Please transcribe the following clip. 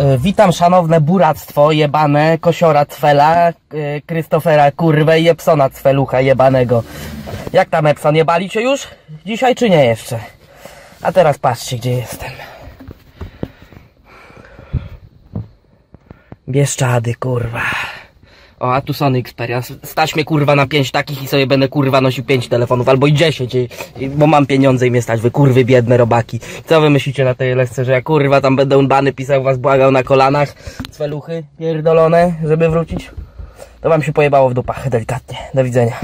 E, Witam szanowne buractwo jebane, kosiora Cwela, e, Krystofera Kurwę i Epsona Cwelucha jebanego. Jak tam Epson, jebali cię już? Dzisiaj czy nie jeszcze? A teraz patrzcie gdzie jestem. Bieszczady, kurwa. O, a tu Sony Xperia. Stać mnie kurwa na pięć takich i sobie będę kurwa nosił pięć telefonów, albo i dziesięć, i- i- bo mam pieniądze i mnie stać, wy kurwy biedne robaki. Co wy myślicie na tej lekce, że ja kurwa tam będę bany pisał was błagał na kolanach, cweluchy pierdolone, żeby wrócić? To wam się pojebało w dupach, delikatnie. Do widzenia.